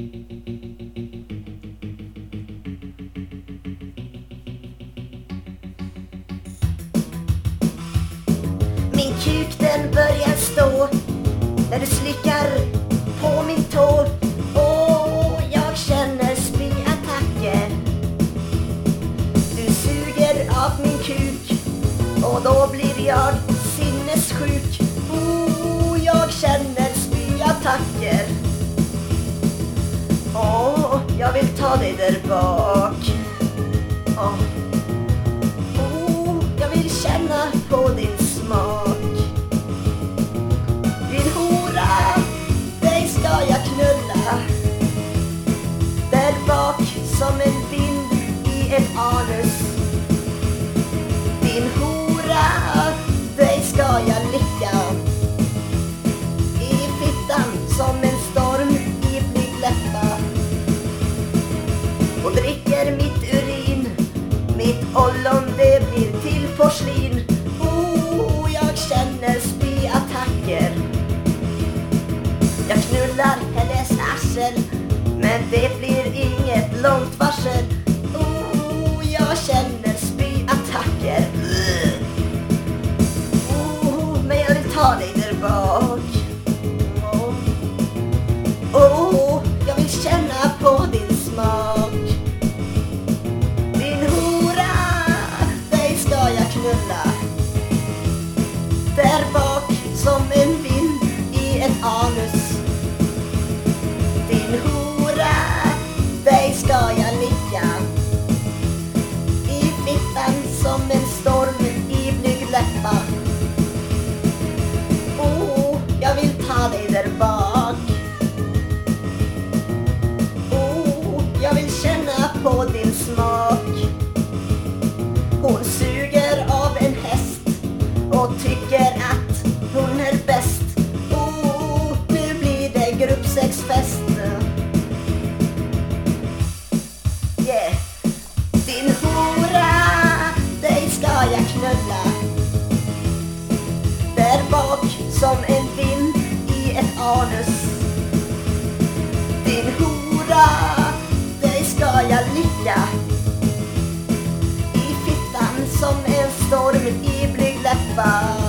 Min kuk den börjar stå när du slickar på min tå. Åh, jag känner spyattacker. Du suger av min kuk och då blir jag sinnessjuk. Oh, jag känner spyattacker. Jag vill ta dig där bak. Åh. Oh, jag vill känna på din smak. Din hora, dig ska jag knulla. Där bak som en vind i ett anus. Ollon det blir till porslin. Oh, jag känner spyattacker. Jag knullar hennes arsel Men det blir inget långt varsel. Oh, jag känner spyattacker. Oh, men jag vill ta dig. Knulla. Där bak som en vind i ett anus. Din hora, dig ska jag ligga. I fittan som en storm i blygdläppar Oh, jag vill ta dig som en vind i ett anus. Din hora, dig ska jag licka I fittan som en storm i blygdläppar